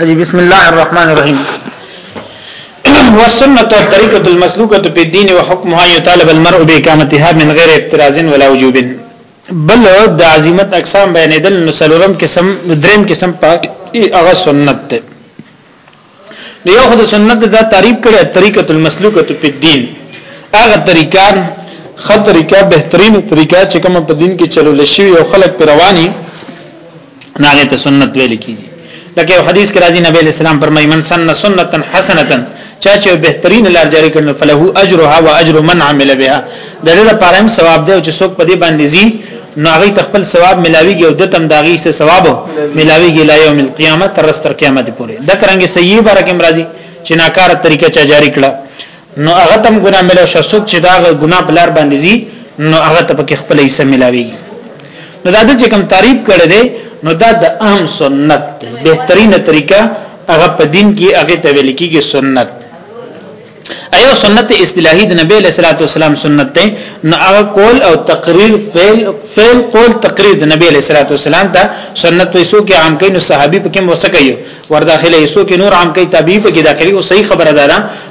اجي بسم الله الرحمن الرحيم والسنه الطريقه المسلوكه في الدين وحكمها يطالب المرء باقامتها من غير افتراز ولا وجوب بل د عظمت اقسام بیانېدل نو سلورم قسم دریم قسم پاک هغه سنت ده یو خو د سنت دا تعریف کړي طریقه المسلوکه په دین هغه طریقه خطر طریقه بهترین طریقه چې کوم په دین کې چلول شي او خلک پر رواني نه هغه ته سنت ویل کیږي لکه یو حدیث کې راځي نبی اسلام فرمایي من سن سنتا حسنه چا چې بهترین لار جاری کړي فله اجرها واجر من عمل بها د دې لپاره هم ثواب دی چې څوک په دې باندې زی نو هغه تخپل ثواب ملاويږي او دتم داغي سه ثواب ملاويږي لا يوم القيامه تر ستر قیامت پورې د کرانګي صحیح بارکه مرضی چې ناکاره طریقه چا جاری کړه نو هغه تم ګناه ملو شو څوک چې دا ګناه بلار باندې زی نو هغه ته پکې خپل یې سملاوي نو دا چې کوم تعریف کړي دي نو دا د اهم سنت دی بهترینه طریقه هغه په دین کې هغه ته ویل کېږي سنت ایو سنت اصطلاحي د نبی له صلوات والسلام سنت ته نو هغه قول او تقریر فعل فعل قول تقریر د نبی له صلوات والسلام ته سنت وسو کې عام کین صحابي پکې موسکه یو ورداخله یسو کې نور عام کې تابعی پکې داخلي او صحیح خبره ده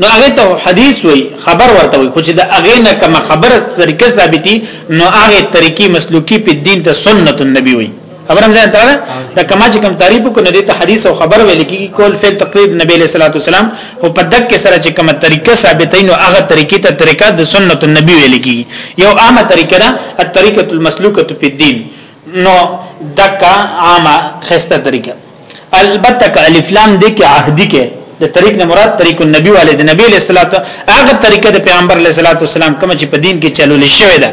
نو هغه ته حدیث وای خبر ورته وای خو چې د هغه نه کوم خبره طریقه ثابتي نو هغه طریقې مسلوکی په دین ته سنت النبی وای خبرم ځان ته دا کما چې کوم تعریف کو نه دي ته حدیث او خبر ویل کی کول فعل تقریر نبی علیہ الصلوۃ والسلام او په دک کې سره چې کومه طریقه ثابتې نو هغه طریقې ته طریقه د سنت النبی ویل کی یو عامه طریقه ده الطریقه المسلوکه په دین نو دک عامه خسته طریقه البته ک الف لام دې کې عهدی کې د طریق نه مراد طریق النبی والد نبی علیہ الصلوۃ هغه طریقه د پیغمبر علیہ الصلوۃ والسلام کوم چې په دین کې چلول شوی ده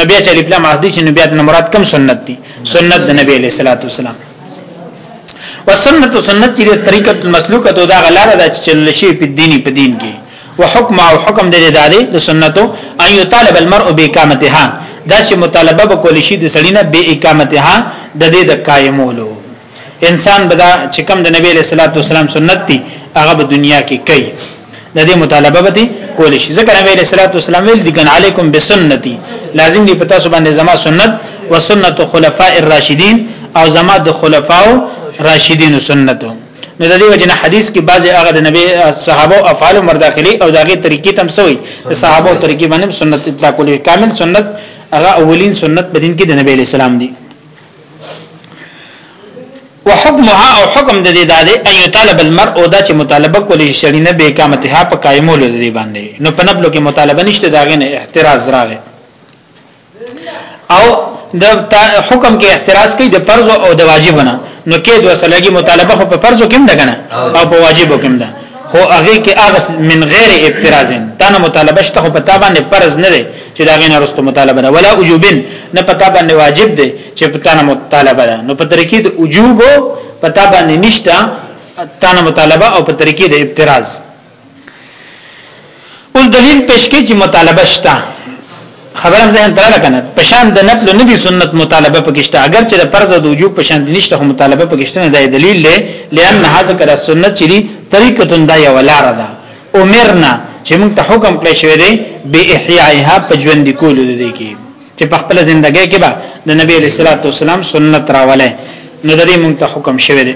نبی چې الف لام عهدی چې نبی نه مراد کوم سنت دي سنت د نبی علیہ الصلوۃ والسلام وسنت سنت چې طریقه مسلوکه دا غلاره ده چې چلول شي په دیني په دین کې وحکم او حکم د دې د سنتو ان یطالب المرء باقامتها دا چې مطالبه وکول شي د سړینه به اقامتها د دې د قائمولو انسان بدا چې کوم د نبی له صلوات والسلام سنت دي هغه په دنیا کې کوي د دې مطالبه به کول شي ځکه نبی له صلوات والسلام ویل دي ګن علیکم بسنتی لازم دي پتا سو باندې زما سنت وسنت خلفاء الراشدین او زما د خلفاو راشدین سنتو نو د دې وجه نه حدیث کې بعضی هغه د نبی صحابه او افعال مرداخلي او داغه طریقې تم سوی د صحابه او طریقې باندې سنت اطلاق لري کامل سنت هغه اولین سنت بدین کې د نبی اسلام دی وحکمها او حکم د دې داده ان یطالب المرء دا چې مطالبه کولی شړی نه به قامتها په قائمولو دې باندې نو په نبلو کې مطالبه نشته داغه نه احتراز راغی او د حکم کې احتراز کوي د فرض او د واجب نه نو کې د وسلګي مطالبه خو په فرض کې هم ده کنه او په واجب کې هم ده خو هغه کې هغه من غیر اعتراض دا نه مطالبه شته خو په تابع نه فرض نه ده چې دا غینه رستو مطالبه ده ولا وجوبن نه په تابع نه واجب ده چې په تانه مطالبه ده نو په طریقې د وجوب په تابع نه نشته تانه مطالبه او په طریقې د اعتراض اوس دلیل پیش کړي چې مطالبه شته خبرم ځه تر لکنه په شان د نفل نه دي سنت مطالبه پکشته اگر چې د فرض او د وجوب په شان نشته خو مطالبه پکشته نه دی دلیل دی لئن هاذ کر سنت چې دي طریقه دا یو لار ده عمرنا چې موږ ته حکم کړی شوی دی به احیائها په ژوند کولو دي کې چې په خپل ژوندۍ کې به د نبی علیہ الصلوۃ والسلام سنت راولې نو د دې مونږ ته حکم شوی دی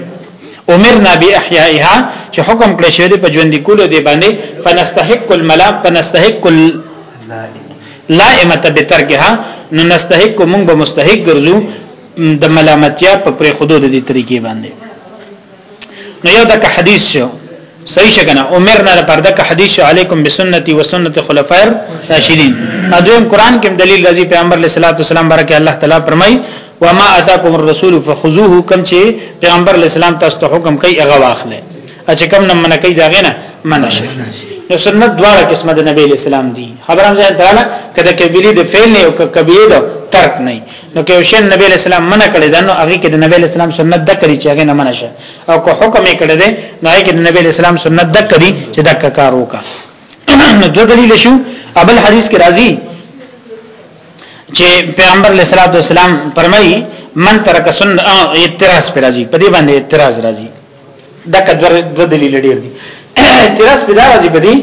امرنا باحیائها چې حکم کړی شوی دی په ژوند کولو دی باندې فنستحق الملام فنستحق لائمه بترکها نو نستحق مونږ به مستحق ګرځو د ملامتیا په پرې خودو د دې طریقې باندې نو یو دغه حدیث شو صحیح شګنه عمرنا پر دغه حدیث علیکم بسنتی وسنت خلفای راشدین ادم قران کې دلیل راځي پیغمبر علیه الصلاۃ والسلام برکه الله تعالی فرمای وما اتاکم الرسول فخذوه کم چې پیغمبر علیه السلام تاسو ته حکم کوي هغه واخله چې کم نه منکې دا غنه منشه نو سنت دواړه قسمه د نبی اسلام دي خبرم ځان تعالی کده کبیری د فعل نه او کبیره د ترک نه نو که شین نبی اسلام منع کړی دا نو هغه کې د نبی اسلام سنت د کړی چې هغه نه منع شه او که حکم یې کړی دی نو هغه کې د نبی اسلام سنت د کړی چې دا کار وکا نو دوه دلیل شو ابل حدیث کې راځي چې پیغمبر علیه الصلاۃ والسلام فرمایي من ترک سنت اعتراض پر راځي په دې باندې اعتراض راځي دا کدر دو دلیل ډیر دي اعتراض پیدا راځي په دې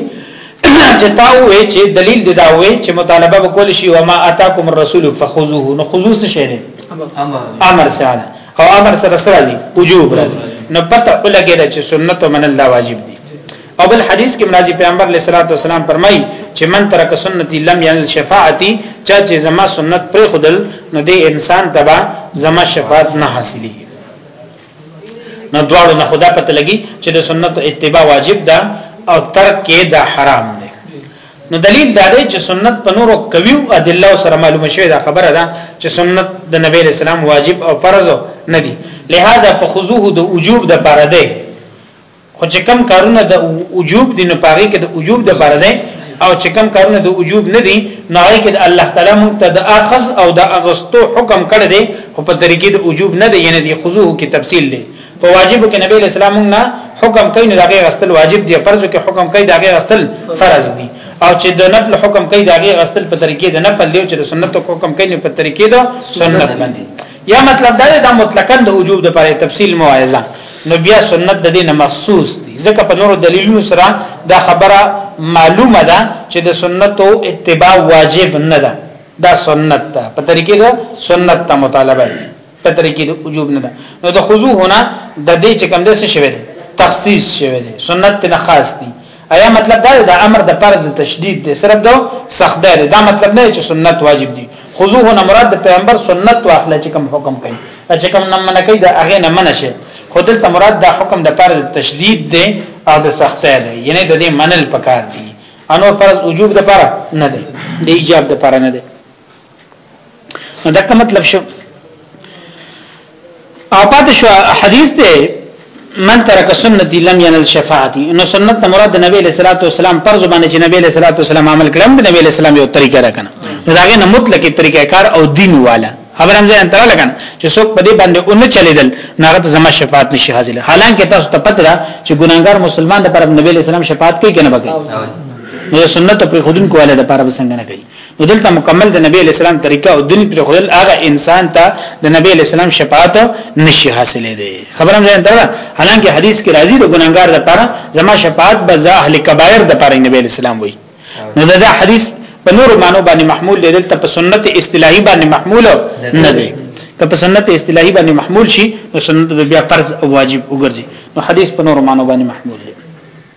چې تا وې چې دلیل دی دا وې چې مطالبه وکول شي او ما اتاکم الرسول فخذوه نو خصوص شي نه امر سره او امر سره سره راځي وجوب راځي نو پته ولګی چې سنت من الله واجب دي او بل حدیث کې مناجی پیغمبر علیه الصلاۃ والسلام فرمایي چې من ترک سنتي لم ينل شفاعتي چا چې زما سنت پر خودل نو دې انسان تبا زما شفاعت نه حاصلېږي نو دواړو نه خدا پته لګي چې د سنت اتباع واجب ده او ترک کې دا حرام ده نو دلیل دا دی چې سنت په نورو کوي او ادله سره معلومه شوی دا خبره ده چې سنت د نبی رسول الله واجب او فرض نه دي لہذا فخذوه د وجوب د پاره دی خو چې کم کارونه د وجوب دي نو پاره کې د وجوب د پاره ده او چې کم کارونه د وجوب نه دي نو هغه کې د الله تعالی مونږ ته د اخذ او د اغستو حکم کړی دی خو په طریقې د وجوب نه دی یعنی د خضوع کې تفصیل دی په واجب کې نبی اسلام نه حکم کوي نو دغه غسل واجب دی فرض کې حکم کوي دغه غسل فرض دی او چې د نفل حکم کوي دغه غسل په طریقې د نفل دی او چې د سنت حکم کوي په طریقې د سنت باندې یا مطلب دا دی دا مطلقاً د وجوب د پاره تفصیل موعظه نو بیا سنت د دینه مخصوص دي ځکه په نورو دلیلونو سره دا خبره معلومه ده چې د سنتو اتباع واجب نه ده دا سنت ده په طریقې ده سنت ته مطالبه ده په طریقې د وجوب نه ده نو د خضوع هنا د دې چې کوم د څه شوی تخصیص شوی سنت نه خاص دي ایا مطلب دا د امر د پر د تشدید دی صرف دو سخت دی دا مطلب نه چې سنت واجب دی خذوه نه مراد د پیغمبر سنت واخله چې کوم حکم کوي چې کوم نه منه کوي دا هغه نه منه شي خودل ته مراد دا حکم د پر د تشدید دی او د سخت دی یعنی د دې منل پکار دی انو فرض وجوب د پر نه دی د ایجاب د پر نه دی دا کوم مطلب شو او پات شو حدیث دی من ترک سنت لم ينل شفاعتي نو سنت مراد نبی علیہ الصلوۃ والسلام پر زبانه چې نبی علیہ الصلوۃ والسلام عمل کړم د نبی علیہ السلام یو طریقه ده کنه نو داغه نه مطلق طریقه کار او دین والا خبرم ځان ته لګن چې څوک په دې باندې اون چلیدل ناغت زما شفاعت نشي حاصل حالانکه تاسو ته پته ده چې ګناګار مسلمان د پر نبی علیہ السلام شفاعت کوي کنه بګي نو سنت پر خودن کوله د پر بسنګ نه کوي نو دلته مکمل د نبی علی السلام طریقه او دنی پر خدل هغه انسان ته د نبی علی السلام شفاعت نشي حاصلې دي خبرم ځان درته حالانکه حدیث کې راځي د ګناګار لپاره زما شفاعت به ز اهل کبایر د لپاره نبی علی السلام وي نو دا حدیث په نور مانو باندې محمول دی دلته په سنت اصطلاحي باندې محمول نه دی که په سنت اصطلاحي باندې محمول شي نو سنت بیا فرض او واجب وګرځي نو حدیث په نور مانو باندې محمول دی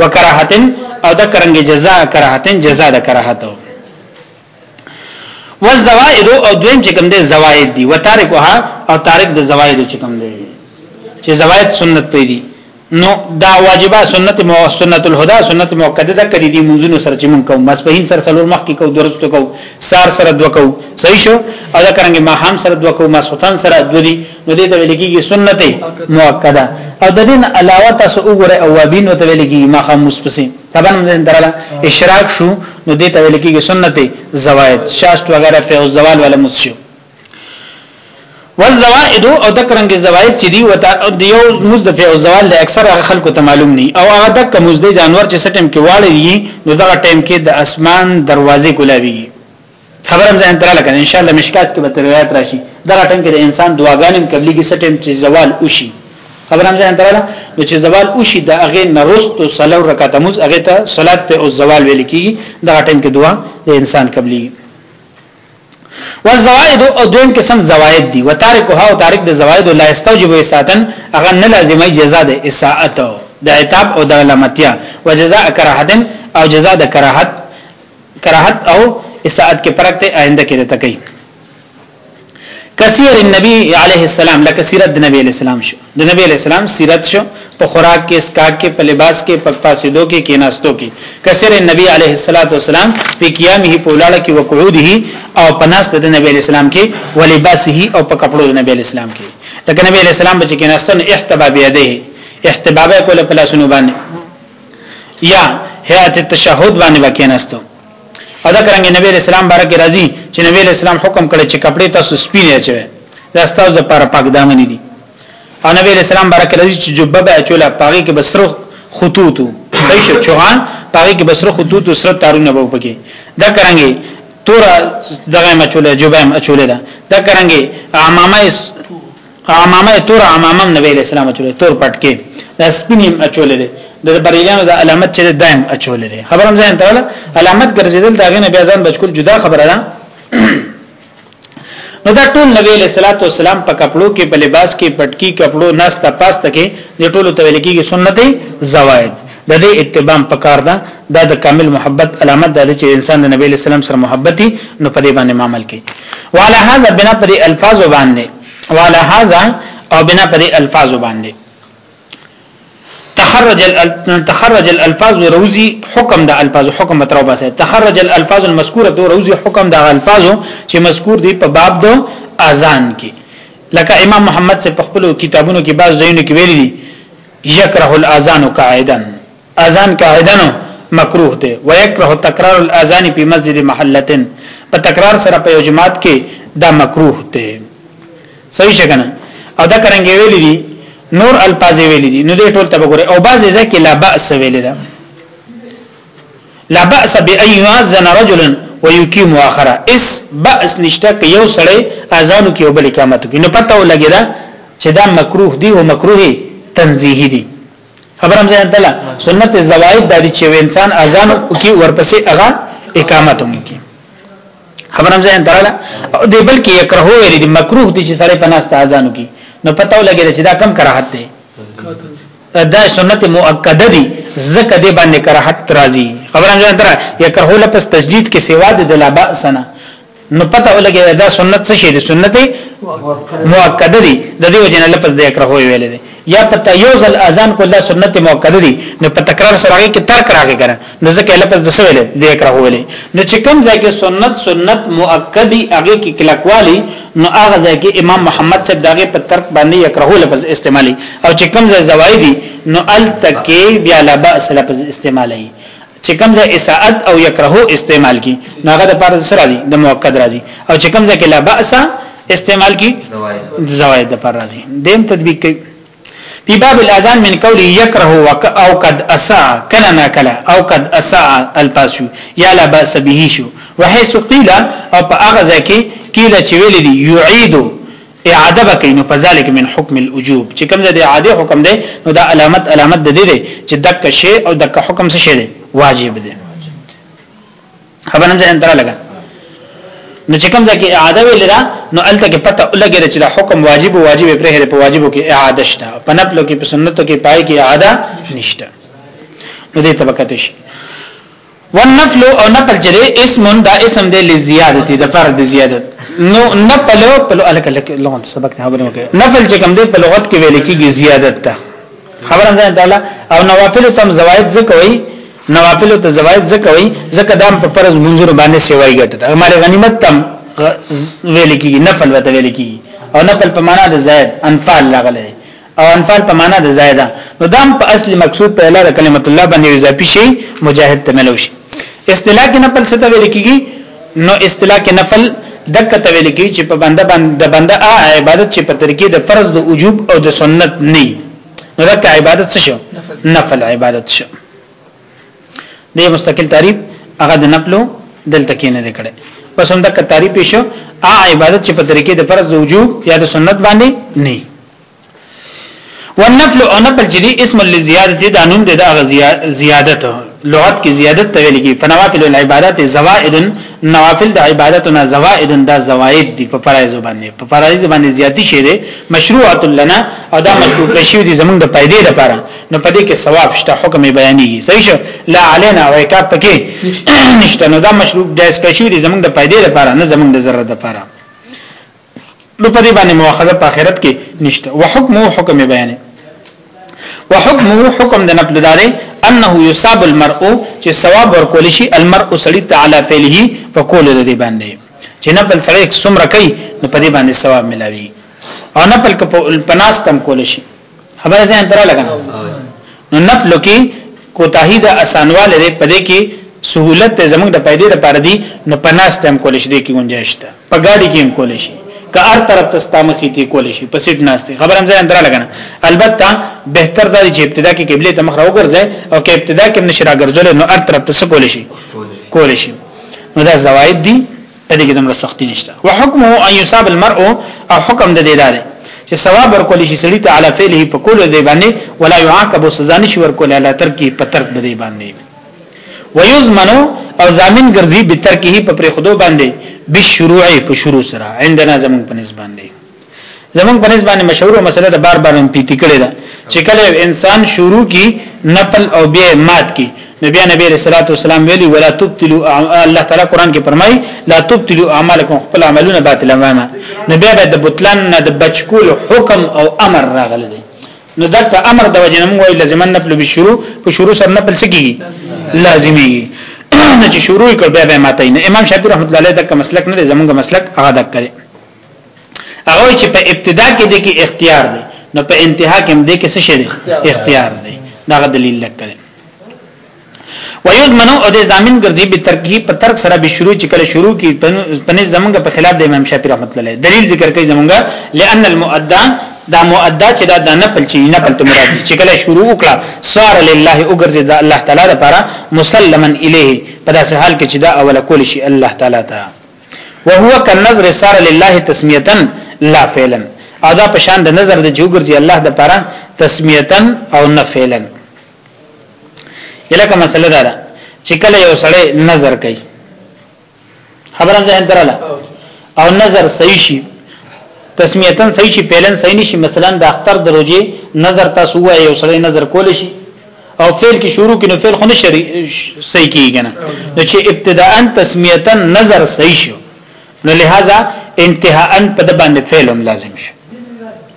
وکراهتن او د کرنګ جزاء کراهتن جزاء د کراهت والزوائد او دویم چې کوم دي زوائد دي وتارکها او تارک د زوائد چې کوم دي چې زوائد سنت پي دي نو دا واجبہ سنت مو سنت الهدى سنت مؤکده ده کړي دي منځونو سره چې مونږ کوو مسبهین سره سلور مخ کې کوو درست کوو سار سره دوه کوو صحیح شو او دا کرانګي ما هم سره دوه کوو ما سلطان سره دوه دي نو دې ته ویل کېږي سنت مؤکده او د دین علاوه تاسو وګوره اوابین او ته ویل کېږي ما خاموس پسې طبعا موږ دراله اشراق شو نو دې ته ویل کېږي سنت زوائد شاشت وغیرہ په زوال ولا مسیو والزوائد او دکرنګ زوائد چې دی وتا د یو مزدفع او زوال د اکثر خلکو ته معلوم ني او هغه دک مزدي جانور چې سټم کې واړی نو دغه ټیم کې د اسمان دروازې کولاوي خبرم ځان تر لکه ان شاء الله مشکات کې به روایت راشي دا ټنګ کې د انسان دعاګانې قبلي کې سټیم چې زوال وشي خبرم ځان تر لکه نو چې زوال وشي دا هغه نرستو صلو رکعات موز هغه ته صلات په او زوال ویل کی دا ټیم کې دعا د انسان قبلي والزوائد او دویم قسم زوائد دي وتارکها او تارک د زوائد لا استوجب اساتن هغه نه لازمي جزاء ده اساءت د عتاب او د علامتیا وجزاء کراهتن او جزاء د کراهت کراحت او اساعت کې فرق ته آینده کې ته کوي کثیر النبی علیه السلام لکه سیرت د نبی علیہ السلام شو د نبی علیہ السلام سیرت شو په خوراک کې اسکاک کې په لباس کې په پاسیدو کې کیناستو کې کثیر النبی علیه الصلاۃ والسلام په قیامه په ولاړه کې وقعوده او پناس د نبی علیہ السلام کې ولباسه او په کپړو د نبی علیہ السلام کې لکه نبی علیہ السلام بچ کې ناستن احتباب یده احتباب کوله په لاسونو باندې یا هيئت التشهد باندې وکیناستو او دا څنګه نبی اسلام بارک راضي چې نبی اسلام حکم کړی چې کپڑے تاسو سپینې چوي دا تاسو د پر پاک دامن دي او نبی اسلام بارک راضي چې جوبه به چولا پاګه کې بسرو خطوطو صحیح شو چوغان پاګه کې بسرو خطوطو سره تارونه به پکې دا څنګه تور دغه مچوله جوبه مچوله دا څنګه عمامه عمامه تور عمامه نبی علیہ السلام چولې تور پټکی دا سپینیم اچولې دي د بریلیانو د علامت چې دایم اچولې دي خبرم ځان ته علامت ګرځیدل دا غنه بیا ځان بچکول جدا خبره ده نو دا ټول نبی علیہ الصلوۃ والسلام په کپړو کې په لباس کې پټکی کپړو ناس ته پاس تکي د ټولو تویل کېږي سنت زوائد د دې اتباع پکار ده دا د کامل محبت علامت ده چې انسان د نبی علیہ السلام سره محبتي نو په دې باندې عمل کوي وعلى هذا بنا پر الفاظ باندې وعلى هذا او بنا پر الفاظ باندې تخرج تخرج الالفاظ وروزي حکم د الفاظ حکم مترو باسه تخرج الالفاظ المذکوره دو روزي حکم د الفاظ چې مذکور دي په باب دو اذان کې لکه امام محمد سے په خپل کتابونو کې بعض ځایونو کې ویلي یکره الاذان قاعدن اذان قاعدن مکروه دی ويكره تکرار الاذان په مسجد محلتن په تکرار سره په جماعت کې دا مکروه دی صحیح څنګه او دا کرانګي ویل دي نور الفاظ ویل دي نو دې ټول ته وګوره او بعض ځکه لا باس ویل ده لا باس بأن يؤذن رجل ويقيم اخر اس باس نشته کې یو سړی اذان کې او بل اقامت کې نو پته ولګی دا چې دا مکروه دی او مکروه تنزیهی دی خبرم ځان دلا سنت زوائد د دې چې انسان اذان کوي ورپسې هغه اقامت کوي خبرم ځان دلا او دې بلکې یکره ویل دي مکروه دي چې سړی په ناس ته اذان کوي نو پته ولګي چې دا کم کراحت دی دا سنت مؤکده دي زکه دې باندې کراحت راځي خبرم ځان دلا یکره لپس تسجید کې سوا د دلا باسنه نو پته ولګي دا سنت څه شي دي سنت مؤکد دي د دې وجنه لپس د اکره وی ویل دي یا پته یو ځل اذان کول دا سنت مؤکد دي نو په تکرار سره هغه کې ترک راغی کنه نو ځکه لپس د څه ویل د اکره ویل نو چې کوم ځای کې سنت سنت مؤکد دي هغه کې کلکوالی نو هغه ځای کې امام محمد صاحب داغه په ترک باندې اکره لپس استعمالي او چې کوم ځای زوایدي نو ال تکي بیا لباس لپس استعمالي چې کوم ځای اساءت او یکره استعمال کی نو هغه د پاره سره راځي د مؤکد راځي او چې کوم ځای کې لا باس استعمال کی زوائد د پاره راځي دیم تطبیق کوي په باب الاذان من قول یکره وک او قد اسا کنا نا کلا او قد اسا الفاسو یا لا باس به شو وحيث قيل او په هغه ځای کې قيل چې ویل دي يعيد اعاده بکې نو فذلک من حکم الوجوب چې کوم د اعاده حکم دی نو دا علامت علامت د دې دی چې دک شی او دک حکم څه شی دی واجب دی خبرم ځان تر لګا نو چې کوم ځکه اعاده ویل دا نو الته کې پته لګی چې دا حکم واجب او واجب پرې هره په واجبو کې اعاده شته په نفلو کې په سنتو کې پای کې اعاده نشته نو دې طبقه ته شي والنفل او نفل چې دی اسم دا اسم دی لزیادت د فرد د زیادت نو نفل په الک الک لغت سبق نه خبرې وکړي نفل چې کوم دی په لغت کې ویل کېږي زیادت ته خبره ده تعالی او نوافل تم زوائد زکوي نوافل ته زوائد زکوي زکه دام په فرض منظور باندې سیوای ګټه امر غنیمت تم ویل کېږي نفل وته ویل کېږي او نفل په معنا د زائد انفال لغله او انفال په معنا د زائده نو دام په اصل مقصود په اعلی کلمت الله باندې اضافي شي مجاهد ته ملو شي اصطلاح کې نفل څه ته ویل کیږي نو اصطلاح کې نفل دک ته ویل کیږي چې په بنده باندې بنده ا عبادت چې په ترکیه د فرض د وجوب او د سنت نه نو دک عبادت څه شو نفل عبادت شو دې مستقل تعریف هغه د نفلو دلته کې نه لیکل پس هم دک تعریف شو ا عبادت چې په ترکیه د فرض د وجوب یا د سنت باندې نه والنفل او نفل چې دی اسم للزیادت دا نوم دی دا زیادت لغت کې زیادت ته ویل کی فنوافل العبادات زوائد نوافل د عبادتنا زوائد دا زوائد دی په فرایض باندې په فرایض باندې زیاتی شي دی مشروعه لنا او دا مشروع کشي دي زمونږ د پیدې لپاره نو پدې کې ثواب شته حکم بیانېږي صحیح شو لا علينا او کا پکې نشته نو دا مشروع د اسکشي دي زمونږ د پیدې لپاره نه زمونږ د ضرر لپاره نو په دې باندې مؤاخذه په آخرت کې نشته وحکمه حکم بیان وحکمه حکم د نفل داري انه يصاب المرء چې ثواب ورکول شي المرء سړي تعالی فعله فقول د دې باندې چې نفل سړي څومره کوي نو په دې باندې ثواب ملاوي او نفل په ناس تم کول شي خبره ځان تر لګا نو نفل کې کوتاهی د اسانواله دې پدې کې سهولت ته زموږ د پیدې لپاره دی نو پناس تم کول شي د کې گنجائش ته په گاډي کې هم کول شي که هر طرف ته ستامخې تی کول شي په سیټ ناشته خبرم ځای اندرا لګنه البته بهتر دا چې ابتدا کې قبله ته مخ راوګرځي او کې ابتدا کې نشرا ګرځول نو هر طرف ته کول شي کول شي نو دا زواید دي په دې کې دومره سختی نشته وحکمه ان یصاب المرء او حکم د دې دار چې ثواب ورکول شي سړي ته علی فعله په کول دی باندې ولا يعاقب سزا نشي ورکول علی ترک په ترک د دې باندې ويزمنو او ضامن ګرځي به ترکه په پرې خودو باندې بشروع په شروع سره عندنا زمون په نسبت باندې زمونږ په نسبت باندې مشهور مسله د بار بار پیتی کړي ده چې کله انسان شروع کی نپل او بیا مات کی نبی نبی رسول الله والسلام ویلی ولا تبتلوا الله تعالی قران کې فرمای لا تبتلوا اعمالکم خپل عملونه باطل ما نبی به د بطلان نه د بچکول حکم او امر راغلی دی نو دغه امر د وجنه موږ ویل لازم نه په شروع په شروع سره نه پل سکیږي لازمي چې شروع کړ بیا به ماته نه امام شافعي رحمت الله علیه دغه مسلک نه زمونږ مسلک هغه دک کړي هغه چې په ابتدا کې د کې اختیار دی نو په انتها کې هم د کې څه شي اختیار دی دا دلیل لکړي ويضمن او د ضامن ګرځي به ترکي په ترک سره به شروع چې کله شروع کی پنځ زمونږ په خلاف د امام شافعي رحمت الله دلیل ذکر کوي زمونږ لئن المؤدى دا مؤدا چې دا د نپل چې نپل ته مراد چې کله شروع وکړه سوار لله وګرځي دا الله تعالی لپاره مسلمن الیه په داسې حال کې چې دا اوله کول شي الله تعالی ته وهو كالنظر صار لله تسميه لا فعلا او دا پشان د نظر د جوګرځي الله د پاره تسميه او نه فعلا یلکه مسله دا ده چې کله یو سړی نظر کوي خبره ځه دراله او نظر صحیح شي تسمیتن صحیح شي پیلن صحیح نشي مثلا د اختر دروځي نظر تاسو وایي یو سړی نظر کول شي او فعل کې شروع کې نو فعل خو نه شری صحیح کیږي کنه نو چې ابتداء تسمیتا نظر صحیح شو نو لہذا انتهاء په د باندې فعل هم لازم شو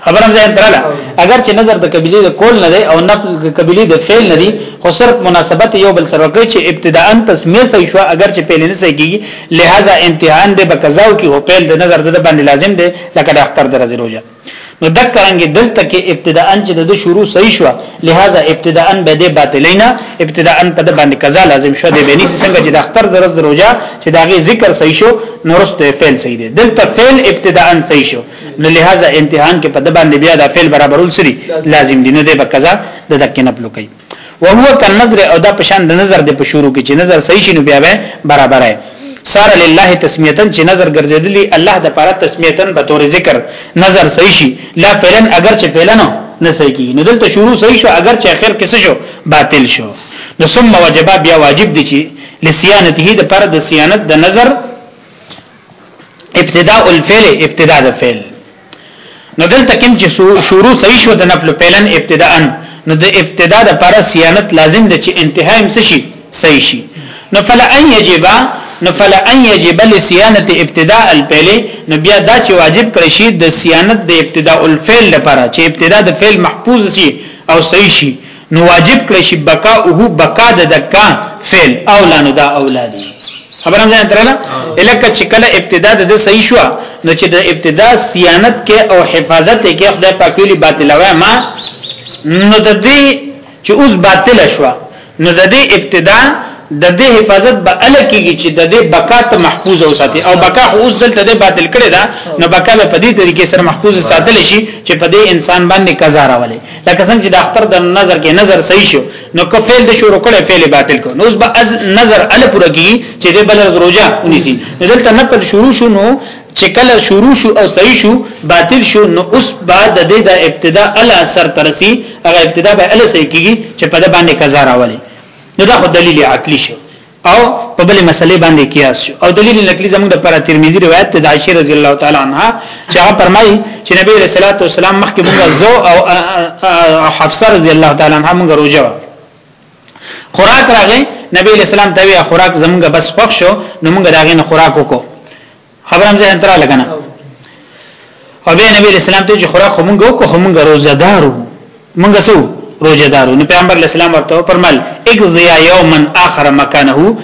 خبرم ځای دراله اگر چې نظر د قبيله د کول نه دی او نه د قبيله د فعل نه دی خو صرف مناسبت یو بل سره کوي چې ابتداء تسمیه صحیح شو اگر چې فعل نه صحیح کیږي لہذا انتهاء د بقضاو کې هو فعل د نظر د باندې لازم دی لکه د اختر درځي روزه نو دک رنګ دلته کې ابتداءا چې د شروع صحیح شو لہذا ابتداءا به د باطلینا ابتداءا په د باندې قضا لازم شو د بینی څنګه چې د اختر درز دروجا چې داغه ذکر صحیح شو نورسته فعل صحیح دی دلته فعل ابتداءا صحیح شو نو لہذا امتحان کې په د باندې بیا د فعل برابرول سری لازم دی نو د قضا د دک نه پلو کوي وهو کالنظر او دا پشان د نظر د په شروع کې چې نظر صحیح شنو بیا به برابر ہے سار لله تسمیتن چې نظر ګرځیدلی الله د پاره تسمیتن به تور ذکر نظر صحیح شي لا فعلن اگر چې فعلنو نه صحیح کی نو دلته شروع صحیح شو اگر چې اخر کې شو باطل شو نو ثم وجبا بیا واجب دي چې لسیانته د پر د سیانت د نظر ابتداء الفعل ابتداء د فعل نو دلته کوم چې شروع صحیح شو د نفل پهلن ابتداء نو د ابتداء د پر صيانت لازم ده چې انتها هم شي صحیح شي نو فلا ان يجب نو فلا ان يجب لصيانه ابتداء الفعل نو بیا دا چې واجب کړی شي د صيانت د ابتداء الفعل لپاره چې ابتداء د فعل محفوظ شي او صحیح شي نو واجب کړی شي بقا او بقا د دکا فعل اولا نو دا اولا دی خبرم ځان تراله الکه چې کله ابتدا د صحیح شو نو چې د ابتدا صيانت کې او حفاظت کې خدای پاک ویلي باطل وای ما نو د دې چې اوس باطل شو نو د دې ابتدا د دې حفاظت به ال کېږي چې د دې بقا ته محفوظ او ساتي او بقا خو اوس دلته د باطل کړي دا نو بقا په دې طریقې سره محفوظ ساتل شي چې په دې انسان باندې قضا راولي لکه څنګه چې د اختر د نظر کې نظر صحیح شو نو که فعل د شروع کړي فعل باطل کو نو اوس به از نظر ال پوره کی چې د بل روزه ونیسي نو دلته نه پر شروع شو نو چې کله شروع شو او صحیح شو باطل شو نو اوس بعد د دې د ابتدا ال اثر ترسي هغه ابتدا به ال صحیح کیږي چې په د باندې قضا راولي نو دا خو دلیل عقلی شو او په بل مسلې باندې قیاس شو او دلیل نقلی زموږ د پر ترمذی روایت ته د عائشه رضی الله تعالی عنها چې هغه فرمایي چې نبی رسول الله والسلام مخکې موږ زو او حفصه رضی الله تعالی عنها موږ روزه خوراک راغی نبی اسلام ته وی خوراک زموږ بس خوښ شو نو موږ داغه نه خوراک وکړو خبر هم ځان تراله کنه او بیا نبی اسلام ته چې خوراک هم غو کو هم روزدارو مونږ سو روزدارو نو پیغمبر اسلام ورته فرمایل اقضي يوما اخر مكانه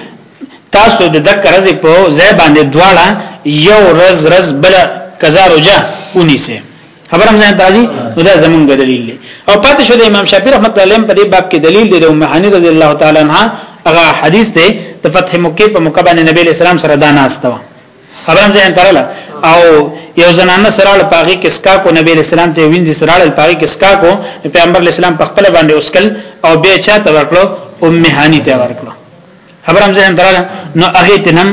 تاسو د دک رز په ځای باندې دواړه یو رز رز بل کزا روزه ونیسه خبر هم ځان تازي نو دا زمونږ دلیل دی او پاتې شو د امام شافعي رحمت الله علیه په دې باب کې دلیل دی د ام هاني رضی الله تعالی عنها هغه حدیث دی د فتح مکه په موقع باندې نبی اسلام سره دا ناشته و خبر هم ځان ترله او یو زنانه سره له پاغي کې سکا کو نبی اسلام ته وینځي سره له پاغي کې سکا کو پیغمبر اسلام په خپل باندې اوسکل او به چا ته ورکړو ام هاني ته ورکړو خبر هم ځان ترله نو هغه تنم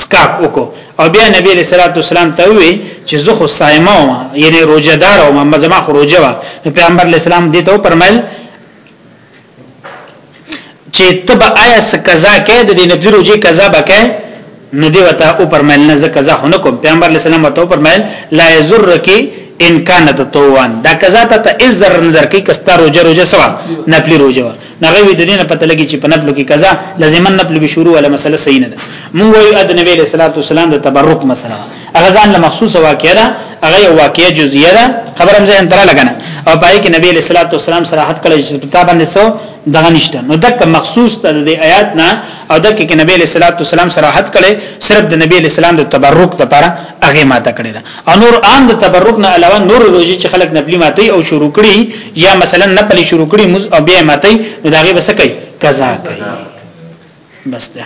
سکاک وکړو او بیا نبی علیہ الصلوۃ والسلام ته وی چې زه خو صائمه وم یعنی روزه دار وم زما خو روزه و نو پیغمبر علیہ السلام دې ته فرمایل چې تب آیا س قضا کې د دې نبی روزه قضا بکې نو دی وته او فرمایل نه زه قضا خو نه کوم پیغمبر علیہ السلام وته فرمایل لا یذرک ان کانت توان دا قضا ته ته از ضرر نه درکې کستا روزه روزه سوا نپلی روزه نغوی د دینه پته لګی چې په نپلو کې قضا لازمن نپلو به شروع ولا مسله صحیح نه ده موږ وایو د نبی له صلوات والسلام د تبرک مسله هغه ځان له مخصوصه واقعه ده هغه یو واقعه جزئیه ده خبر هم ځین تر لګنه او پای کې نبی له صلوات والسلام صراحت کړی چې په تابع نسو دغه نشته نو دک مخصوص ته د آیات نه او دک کې نبی له صلوات والسلام صراحت کړي صرف د نبی له سلام د تبرک لپاره هغه ماته کړی او نور عام د تبرک نه علاوه نور روزي چې خلک نپلی ماتي او شروع کړي یا مثلا نپلی شروع کړي مز او بیا ماتي نو داغه بس کوي قضا کوي بس ده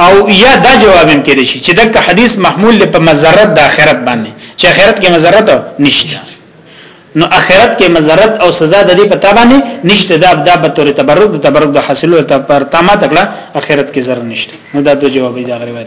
او یا دا جواب هم کېدی شي چې دغه حدیث محمول په مزرت د اخرت باندې چې اخرت کې مزرت نشته نو اخرت کې مزرت او سزا د دې پتا باندې نشته دا دا به تور تبرک د تبرک د حاصلو ته پر تامه تکړه اخرت کې زر نشته نو دا دوه جواب دی دا غریبه